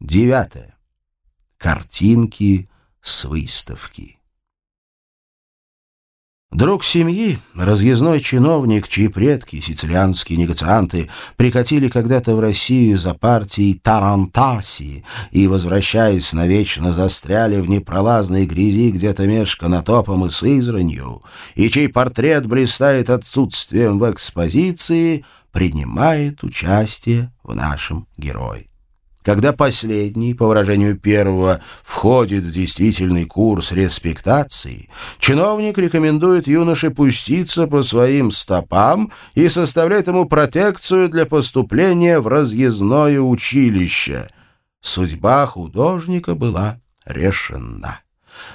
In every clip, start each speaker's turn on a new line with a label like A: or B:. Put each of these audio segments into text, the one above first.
A: Девятое. Картинки с выставки. Друг семьи, разъездной чиновник, чьи предки, сицилианские негацианты, прикатили когда-то в Россию за партией Тарантаси и, возвращаясь навечно, застряли в непролазной грязи где-то меж конотопом и Сызранью, и чей портрет блистает отсутствием в экспозиции, принимает участие в нашем герое. Когда последний, по выражению первого, входит в действительный курс респектации, чиновник рекомендует юноше пуститься по своим стопам и составляет ему протекцию для поступления в разъездное училище. Судьба художника была решена.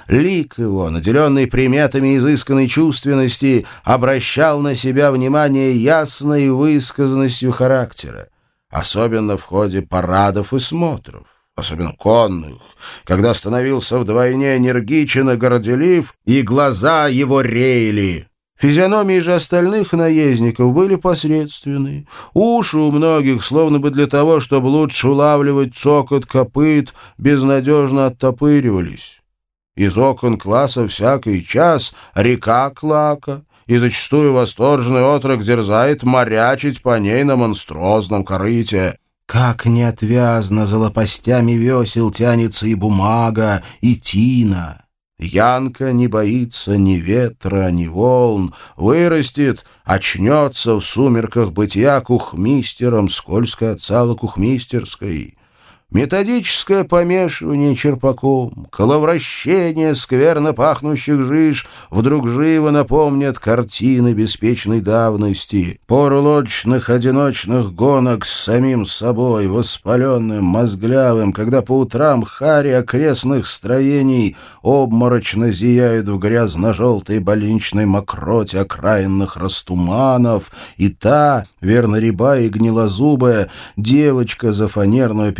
A: Лик его, наделенный приметами изысканной чувственности, обращал на себя внимание ясной высказанностью характера особенно в ходе парадов и смотров, особенно конных, когда становился вдвойне энергичен и горделив, и глаза его реяли. Физиономии же остальных наездников были посредственные. Уши у многих, словно бы для того, чтобы лучше улавливать цокот копыт, безнадежно оттопыривались. Из окон класса всякий час река Клака, и зачастую восторженный отрок дерзает морячить по ней на монструозном корыте. Как неотвязно за лопастями весел тянется и бумага, и тина. Янка не боится ни ветра, ни волн, вырастет, очнется в сумерках бытия кухмистером, скользко отцала кухмистерской. Методическое помешивание черпаком, коловращение скверно пахнущих жиж вдруг живо напомнят картины беспечной давности, пору одиночных гонок с самим собой, воспаленным, мозглявым, когда по утрам хари окрестных строений обморочно зияют в грязно-желтой больничной мокроте окраинных растуманов, и та, верно реба и гнилозубая, девочка за фанерную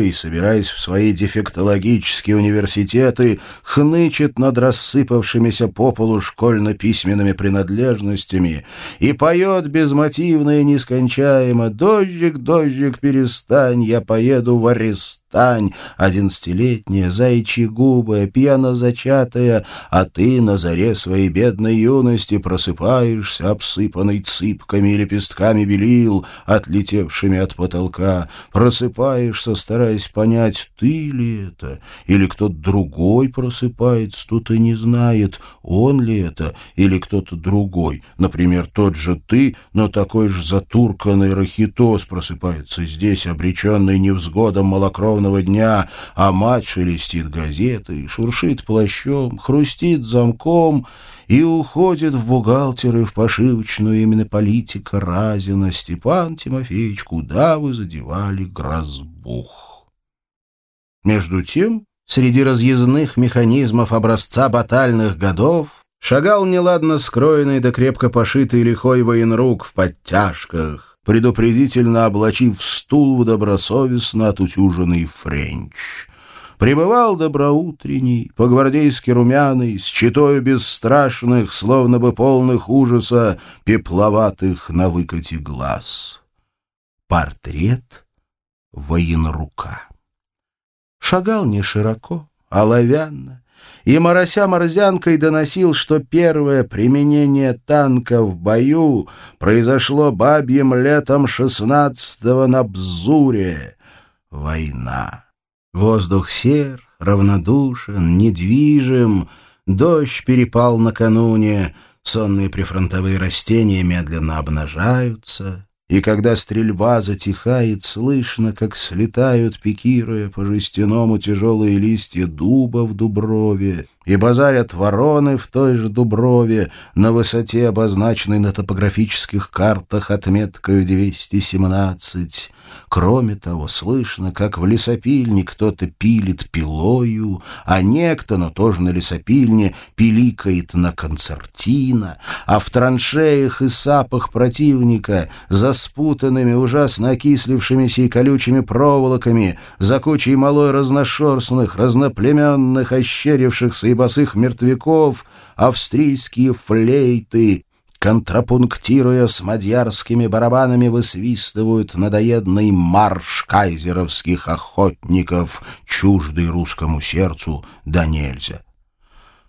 A: и собираясь в свои дефектологические университеты, хнычет над рассыпавшимися по полу школьно-письменными принадлежностями и поет безмотивно и нескончаемо. «Дождик, дождик, перестань, я поеду в арест» стань, одиннадцатилетняя, заячьи губы, пьяно зачатая, а ты на заре своей бедной юности просыпаешься, обсыпанный цыпками и лепестками белил, отлетевшими от потолка, просыпаешься, стараясь понять, ты ли это, или кто-то другой просыпается, тут и не знает, он ли это, или кто-то другой, например, тот же ты, но такой же затурканный рахитос просыпается здесь, обреченный невзгодом малокровным бессонного дня, а мать шелестит газетой, шуршит плащом, хрустит замком и уходит в бухгалтеры, в пошивочную имени политика Разина. Степан Тимофеевич, куда вы задевали гроссбух? Между тем, среди разъездных механизмов образца батальных годов шагал неладно скроенный да крепко пошитый лихой военрук в подтяжках, предупредительно облачив стул в добросовестно отутюженный френч. Прибывал доброутренний, по-гвардейски румяный, с читою бесстрашных, словно бы полных ужаса, пепловатых на выкате глаз. Портрет военрука. Шагал не широко, а ловянно, и, морося морзянкой, доносил, что первое применение танка в бою произошло бабьим летом шестнадцатого на Бзуре. Война. Воздух сер, равнодушен, недвижим, дождь перепал накануне, сонные прифронтовые растения медленно обнажаются, и когда стрельба затихает, слышно, как слетают, пикируя по жестяному тяжелые листья дуба в дуброве, и базарят вороны в той же дуброве на высоте, обозначенной на топографических картах отметкой 217. Кроме того, слышно, как в лесопильне кто-то пилит пилою, а некто, но тоже на лесопильне, пиликает на концертина, а в траншеях и сапах противника за спутанными, ужасно окислившимися и колючими проволоками, за кучей малой разношерстных, разноплеменных, ощерившихся и босых мертвяков, австрийские флейты, контрапунктируя с мадьярскими барабанами, высвистывают надоедный марш кайзеровских охотников, чуждый русскому сердцу, да нельзя.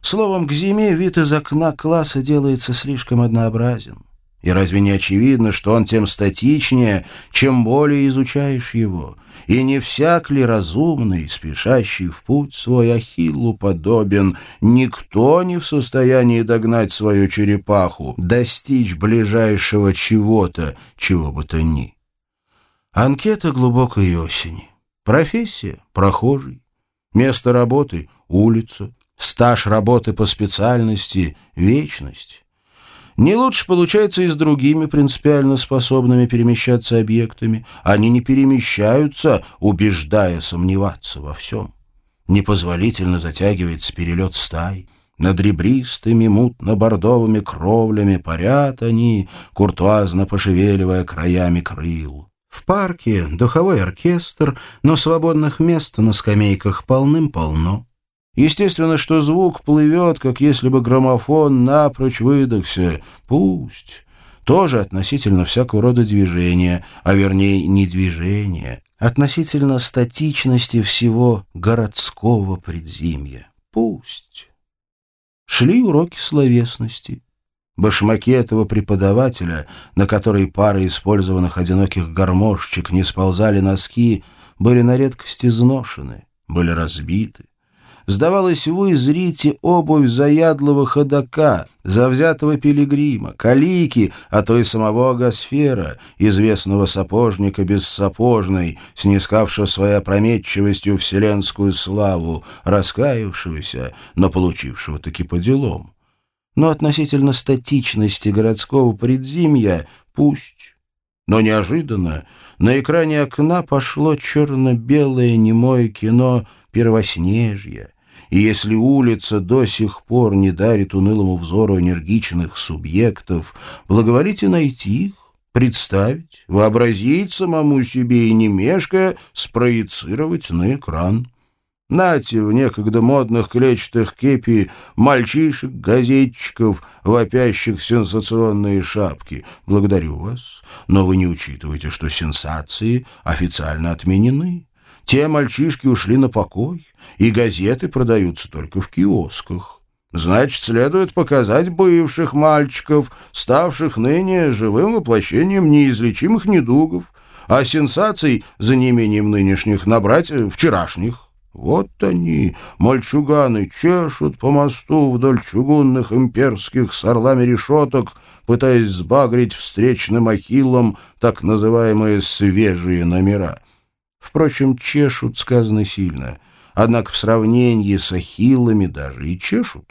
A: Словом, к зиме вид из окна класса делается слишком однообразен. И разве не очевидно, что он тем статичнее, чем более изучаешь его? И не всяк ли разумный, спешащий в путь свой Ахиллу подобен, никто не в состоянии догнать свою черепаху, достичь ближайшего чего-то, чего бы то ни? Анкета глубокой осени. Профессия — прохожий. Место работы — улица. Стаж работы по специальности — вечность. Не лучше получается и с другими принципиально способными перемещаться объектами. Они не перемещаются, убеждая сомневаться во всем. Непозволительно затягивается перелет стай. Над ребристыми мутно-бордовыми кровлями парят они, куртуазно пошевеливая краями крыл. В парке духовой оркестр, но свободных мест на скамейках полным-полно. Естественно, что звук плывет, как если бы граммофон напрочь выдохся. Пусть. Тоже относительно всякого рода движения, а вернее не движения, относительно статичности всего городского предзимья. Пусть. Шли уроки словесности. Башмаки этого преподавателя, на который пары использованных одиноких гармошечек не сползали носки, были на редкость изношены, были разбиты. Сдавалось, вы зрите обувь заядлого ходока, завзятого пилигрима, калики, а то и самого Агосфера, известного сапожника бессапожной, снискавшего своей опрометчивостью вселенскую славу, раскаявшегося, но получившего таки по делам. Но относительно статичности городского предзимья пусть. Но неожиданно на экране окна пошло черно-белое немое кино «Первоснежье», и если улица до сих пор не дарит унылому взору энергичных субъектов, благоволите найти их, представить, вообразить самому себе и не мешкая спроецировать на экран. Нате в некогда модных клетчатых кепи мальчишек, газетчиков, вопящих сенсационные шапки. Благодарю вас, но вы не учитываете, что сенсации официально отменены. Те мальчишки ушли на покой, и газеты продаются только в киосках. Значит, следует показать бывших мальчиков, ставших ныне живым воплощением неизлечимых недугов, а сенсаций, за неимением нынешних, набрать вчерашних. Вот они, мальчуганы, чешут по мосту вдоль чугунных имперских с орлами решеток, пытаясь сбагрить встречным ахиллом так называемые «свежие номера». Впрочем, чешут сказано сильно, однако в сравнении с ахиллами даже и чешут.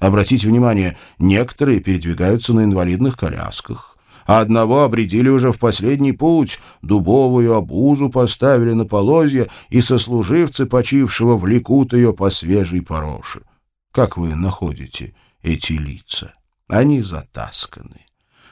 A: Обратите внимание, некоторые передвигаются на инвалидных колясках, а одного обредили уже в последний путь, дубовую обузу поставили на полозья, и сослуживцы почившего влекут ее по свежей пороше. Как вы находите эти лица? Они затасканы.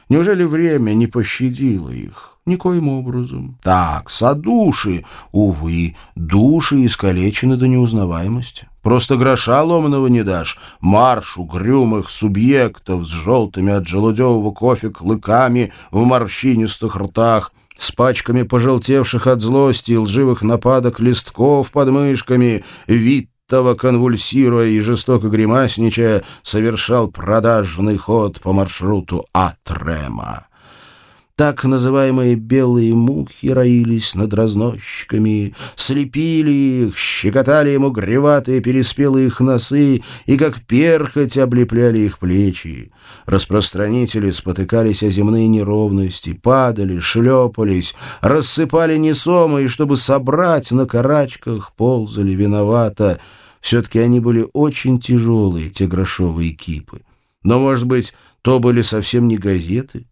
A: Неужели время не пощадило их? Никоим образом. Так, садуши. Увы, души искалечены до неузнаваемости. Просто гроша ломаного не дашь. Марш угрюмых субъектов с желтыми от желудевого кофе клыками в морщинистых ртах, с пачками пожелтевших от злости и лживых нападок листков под мышками, вид того, конвульсируя и жестоко гримасничая, совершал продажный ход по маршруту Атрема. Так называемые белые мухи роились над разносчиками, слепили их, щекотали ему греватые переспелые их носы и как перхоть облепляли их плечи. Распространители спотыкались о земные неровности, падали, шлепались, рассыпали несомые, чтобы собрать на карачках, ползали виновато. Все-таки они были очень тяжелые, те грошовые кипы. Но, может быть, то были совсем не газеты?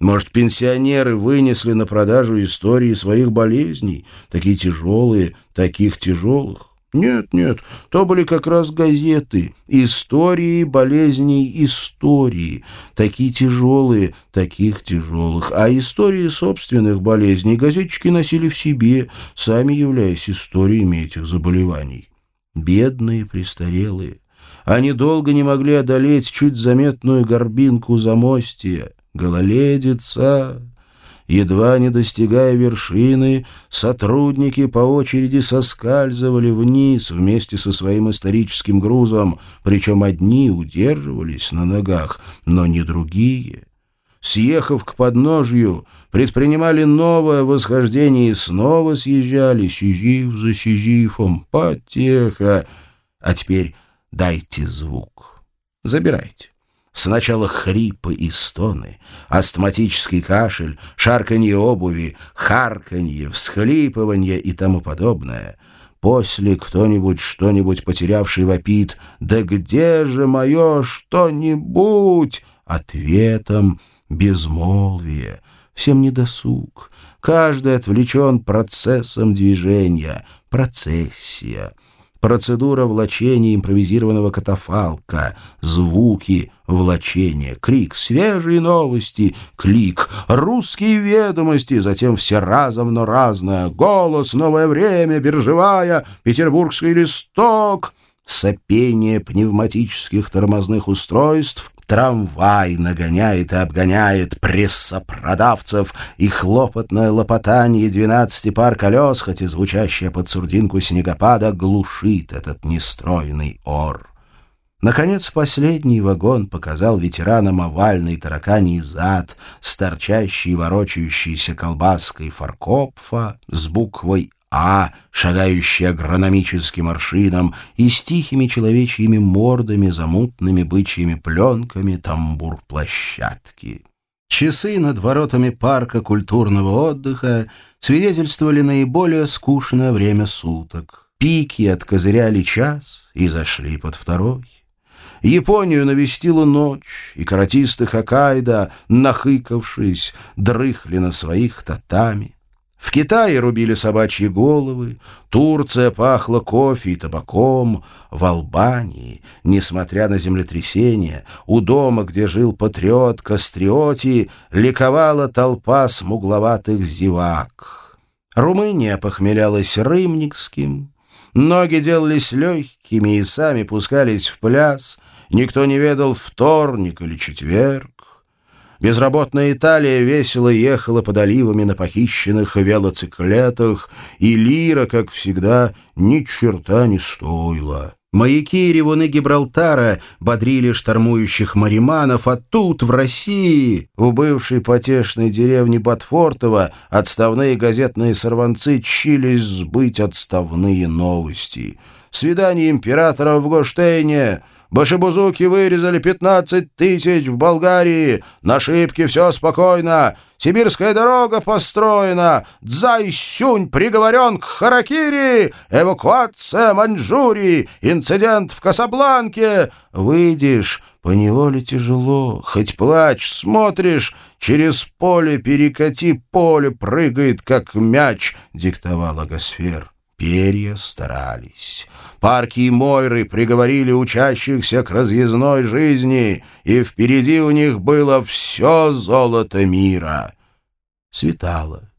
A: Может, пенсионеры вынесли на продажу истории своих болезней, такие тяжелые, таких тяжелых? Нет, нет, то были как раз газеты. Истории болезней истории. Такие тяжелые, таких тяжелых. А истории собственных болезней газетчики носили в себе, сами являясь историями этих заболеваний. Бедные, престарелые. Они долго не могли одолеть чуть заметную горбинку замостия. Гололедица! Едва не достигая вершины, сотрудники по очереди соскальзывали вниз вместе со своим историческим грузом, причем одни удерживались на ногах, но не другие. Съехав к подножью, предпринимали новое восхождение и снова съезжали, сизиф за сизифом, потеха. А теперь дайте звук. Забирайте. Сначала хрипы и стоны, астматический кашель, шарканье обуви, харканье, всхлипывание и тому подобное. После кто-нибудь что-нибудь потерявший вопит «Да где же мое что-нибудь?» Ответом безмолвие, всем недосуг. Каждый отвлечен процессом движения, процессия — Процедура влачения импровизированного катафалка, звуки влачения, крик «Свежие новости!», клик «Русские ведомости!», затем все разом, но разное, голос «Новое время!», биржевая, петербургский листок, сопение пневматических тормозных устройств, Трамвай нагоняет и обгоняет прессопродавцев, и хлопотное лопотание двенадцати пар колес, хоть и звучащее под сурдинку снегопада, глушит этот нестройный ор. Наконец, последний вагон показал ветеранам овальный тараканий зад с торчащей ворочающейся колбаской фаркопфа с буквой а, шагающий агрономическим аршином, и с тихими человечьими мордами, замутными бычьими пленками тамбур площадки. Часы над воротами парка культурного отдыха свидетельствовали наиболее скучное время суток. Пики откозыряли час и зашли под второй. Японию навестила ночь, и каратисты Хоккайдо, нахыкавшись, дрыхли на своих татами. В Китае рубили собачьи головы, Турция пахла кофе и табаком, в Албании, несмотря на землетрясение, у дома, где жил патриот Кастриоти, ликовала толпа смугловатых зевак. Румыния похмелялась рымникским, ноги делались легкими и сами пускались в пляс, никто не ведал вторник или четверг. Безработная Италия весело ехала под оливами на похищенных велоциклетах, и лира, как всегда, ни черта не стоила. Маяки и ревуны Гибралтара бодрили штормующих мариманов, а тут, в России, в бывшей потешной деревне Батфортово, отставные газетные сорванцы чились сбыть отставные новости. Свидание императора в Гоштейне — Башибузуки вырезали 15 тысяч в Болгарии. На шибке все спокойно. Сибирская дорога построена. Цзай Сюнь приговорен к Харакири. Эвакуация Маньчжурии. Инцидент в Касабланке. Выйдешь, поневоле тяжело. Хоть плачь, смотришь, через поле перекати поле, прыгает, как мяч, диктовал Агосфер. Перья старались. Парки и Мойры приговорили учащихся к разъездной жизни, и впереди у них было все золото мира. Светало.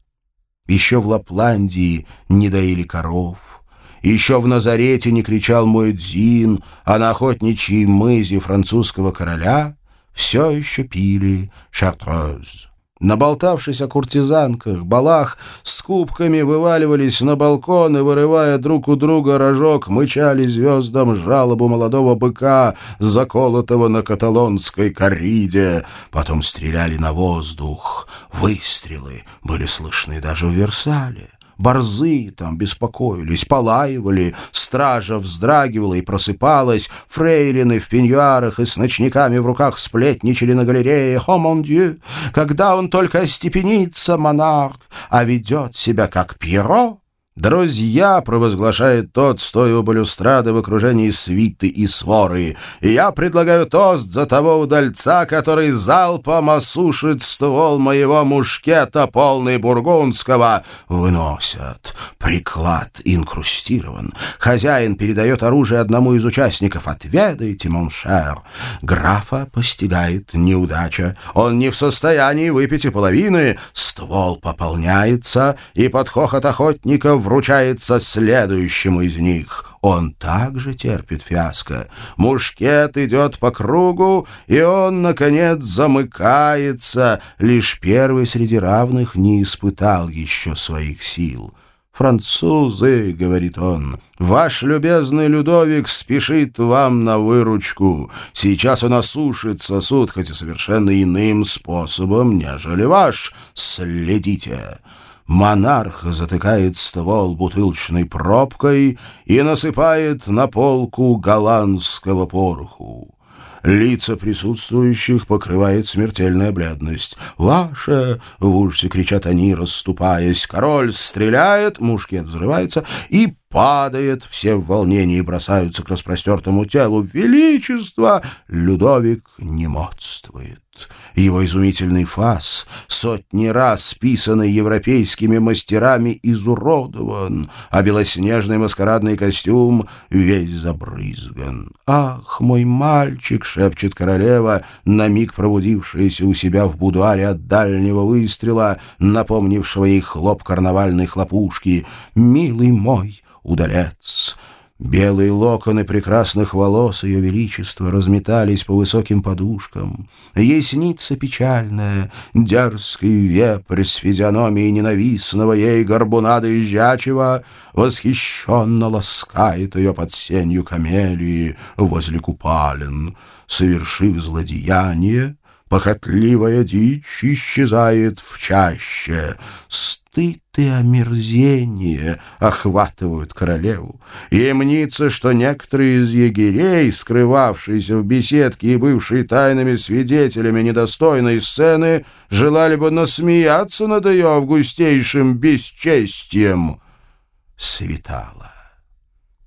A: Еще в Лапландии не доили коров. Еще в Назарете не кричал Муэдзин, а на охотничьей мызе французского короля все еще пили шартроз. Наболтавшись о куртизанках, балах, с кубками вываливались на балкон и, вырывая друг у друга рожок, мычали звездам жалобу молодого быка, заколотого на каталонской корриде. Потом стреляли на воздух. Выстрелы были слышны даже в Версале. Борзы там беспокоились, полаивали, стража вздрагивала и просыпалась, фрейлины в пеньюарах и с ночниками в руках сплетничали на галерее. «О, мон дью! Когда он только остепенится, монарх, а ведет себя как Пьеро!» «Друзья!» — провозглашает тот, стоя у балюстрады в окружении свиты и своры. «Я предлагаю тост за того удальца, который залпом осушит ствол моего мушкета, полный бургундского!» Выносят. Приклад инкрустирован. Хозяин передает оружие одному из участников. «Отведайте, моншер!» Графа постигает неудача. Он не в состоянии выпить и половины. Ствол пополняется, и под хохот охотников вручается следующему из них. Он также терпит фиаско. Мушкет идет по кругу, и он, наконец, замыкается. Лишь первый среди равных не испытал еще своих сил. «Французы», — говорит он, — «ваш любезный Людовик спешит вам на выручку. Сейчас он осушит сосуд, хотя совершенно иным способом, нежели ваш. Следите». Монарх затыкает ствол бутылочной пробкой и насыпает на полку голландского пороху. Лица присутствующих покрывает смертельная бледность. «Ваше!» — в ужасе кричат они, расступаясь. Король стреляет, мушкет взрывается и падает. Все в волнении бросаются к распростертому телу. «Величество!» Людовик не модствует. Его изумительный фас, сотни раз списанный европейскими мастерами, изуродован, а белоснежный маскарадный костюм весь забрызган. «Ах, мой мальчик!» — шепчет королева, на миг пробудившаяся у себя в будуаре от дальнего выстрела, напомнившего ей хлоп карнавальной хлопушки. «Милый мой удалец!» Белые локоны прекрасных волос Ее Величества разметались по высоким подушкам. Ей снится печальная, дерзкий вепрь с физиономией ненавистного ей горбуна доезжачего восхищенно ласкает ее под сенью камелии возле купалин. Совершив злодеяние, похотливая дичь исчезает в чаще. Стыд и омерзение охватывают королеву. Ей мнится, что некоторые из егерей, скрывавшиеся в беседке и бывшие тайными свидетелями недостойной сцены, желали бы насмеяться над ее августейшим бесчестием. Светало.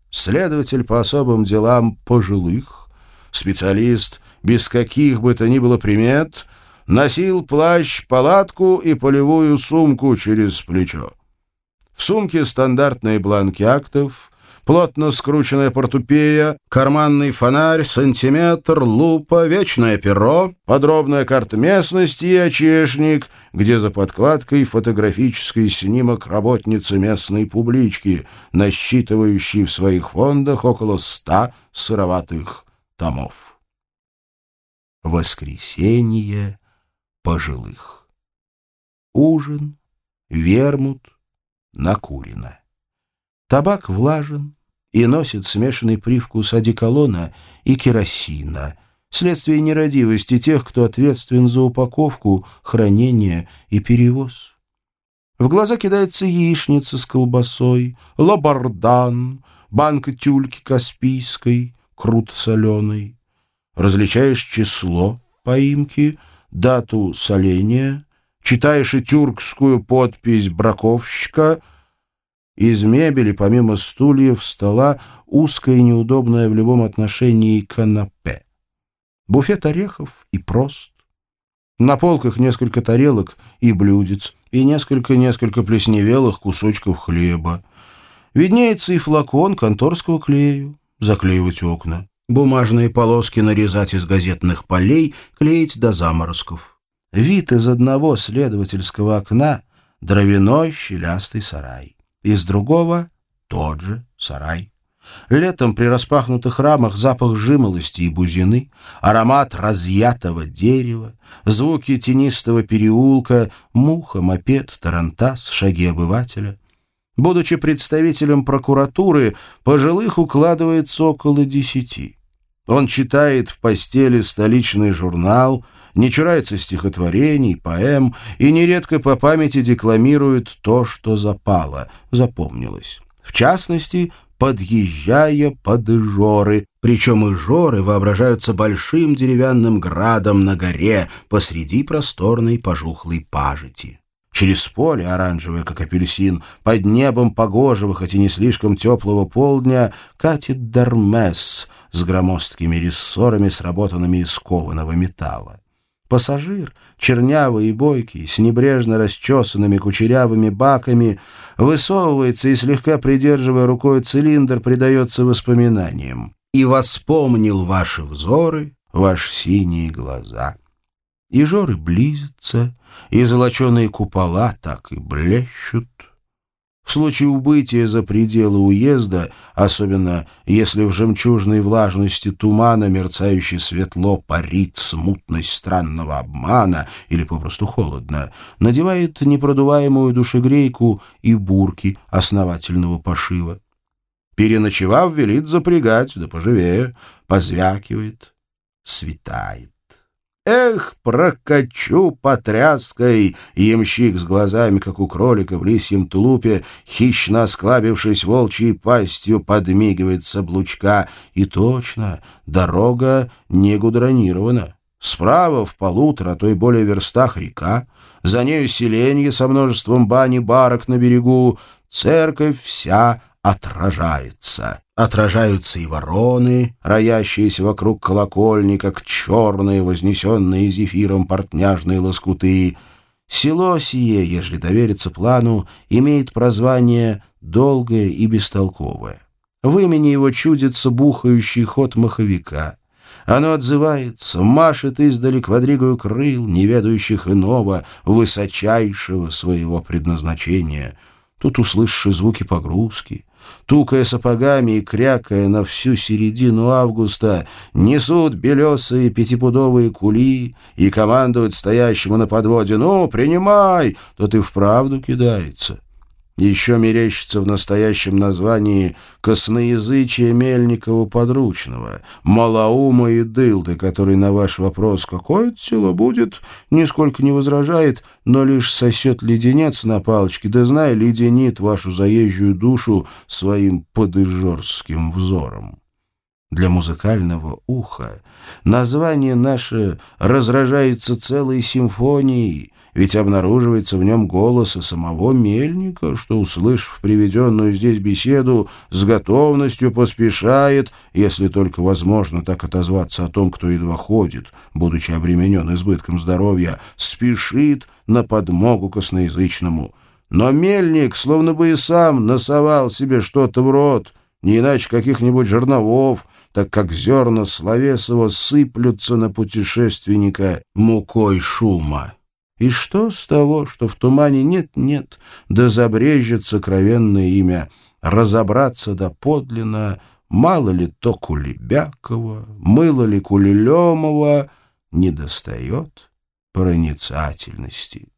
A: Следователь по особым делам пожилых, специалист без каких бы то ни было примет — носил плащ, палатку и полевую сумку через плечо. В сумке стандартные бланки актов, плотно скрученная портупея, карманный фонарь, сантиметр, лупа, вечное перо, подробная карта местности и очешник, где за подкладкой фотографический снимок работницы местной публички, насчитывающей в своих фондах около ста сыроватых томов. Воскресенье пожилых. Ужин, вермут, накурено. Табак влажен и носит смешанный привкус одеколона и керосина, следствие нерадивости тех, кто ответственен за упаковку, хранение и перевоз. В глаза кидается яичница с колбасой, лабардан, банка тюльки каспийской, крут соленый. Различаешь число поимки — дату соления, читаешь и тюркскую подпись браковщика. Из мебели, помимо стульев, стола, узкое и неудобное в любом отношении канапе. Буфет орехов и прост. На полках несколько тарелок и блюдец, и несколько-несколько плесневелых кусочков хлеба. Виднеется и флакон конторского клею, заклеивать окна бумажные полоски нарезать из газетных полей, клеить до заморозков. Вид из одного следовательского окна — дровяной щелястый сарай. Из другого — тот же сарай. Летом при распахнутых рамах запах жимолости и бузины, аромат разъятого дерева, звуки тенистого переулка, муха, мопед, тарантас, шаги обывателя. Будучи представителем прокуратуры, пожилых укладывается около десяти. Он читает в постели столичный журнал, не чурается стихотворений, поэм и нередко по памяти декламирует то, что запало, запомнилось. В частности, подъезжая под Ижоры, причем Ижоры воображаются большим деревянным градом на горе посреди просторной пожухлой пажити. Через поле, оранжевое, как апельсин, под небом погожего, хоть и не слишком теплого полдня, катит Дармес с громоздкими рессорами, сработанными из кованого металла. Пассажир, чернявый и бойкий, с небрежно расчесанными кучерявыми баками, высовывается и, слегка придерживая рукой цилиндр, предается воспоминаниям. «И воспомнил ваши взоры, ваши синие глаза». И жоры близятся, и золоченые купола так и блещут. В случае убытия за пределы уезда, особенно если в жемчужной влажности тумана мерцающий светло парит смутность странного обмана или попросту холодно, надевает непродуваемую душегрейку и бурки основательного пошива. Переночевав, велит запрягать, да поживее, позвякивает, светает. Эх, прокачу потряской! Ямщик с глазами, как у кролика в лисьем тулупе, хищно осклабившись волчьей пастью, подмигивает с. И точно, дорога не гудронирована. Справа в полутора, а то и более верстах река, за нею селенье со множеством бани барок на берегу, церковь вся отражается. Отражаются и вороны, роящиеся вокруг колокольни, как черные, вознесенные зефиром портняжные лоскуты. Село сие, ежели довериться плану, имеет прозвание «долгое и бестолковое». В имени его чудится бухающий ход маховика. Оно отзывается, машет издали квадригою крыл, неведающих иного, высочайшего своего предназначения. Тут услышишь звуки погрузки — тукая сапогами и крякая на всю середину августа, несут белесые пятипудовые кули и командуют стоящему на подводе «Ну, принимай!» Тот и вправду кидается. Еще мерещится в настоящем названии косноязычие Мельникова подручного, малоума и дылды, который на ваш вопрос «какое это село будет?» нисколько не возражает, но лишь сосет леденец на палочке, да знай, леденит вашу заезжую душу своим подыжорским взором. Для музыкального уха название наше разражается целой симфонией, ведь обнаруживается в нем голос и самого Мельника, что, услышав приведенную здесь беседу, с готовностью поспешает, если только возможно так отозваться о том, кто едва ходит, будучи обременен избытком здоровья, спешит на подмогу косноязычному. Но Мельник словно бы и сам носовал себе что-то в рот, не иначе каких-нибудь жерновов, так как зерна словесово сыплются на путешественника мукой шума. И что с того, что в тумане нет-нет, да забрежет сокровенное имя, разобраться доподлинно, мало ли то Кулебякова, мыло ли Кулелемова, недостает проницательности.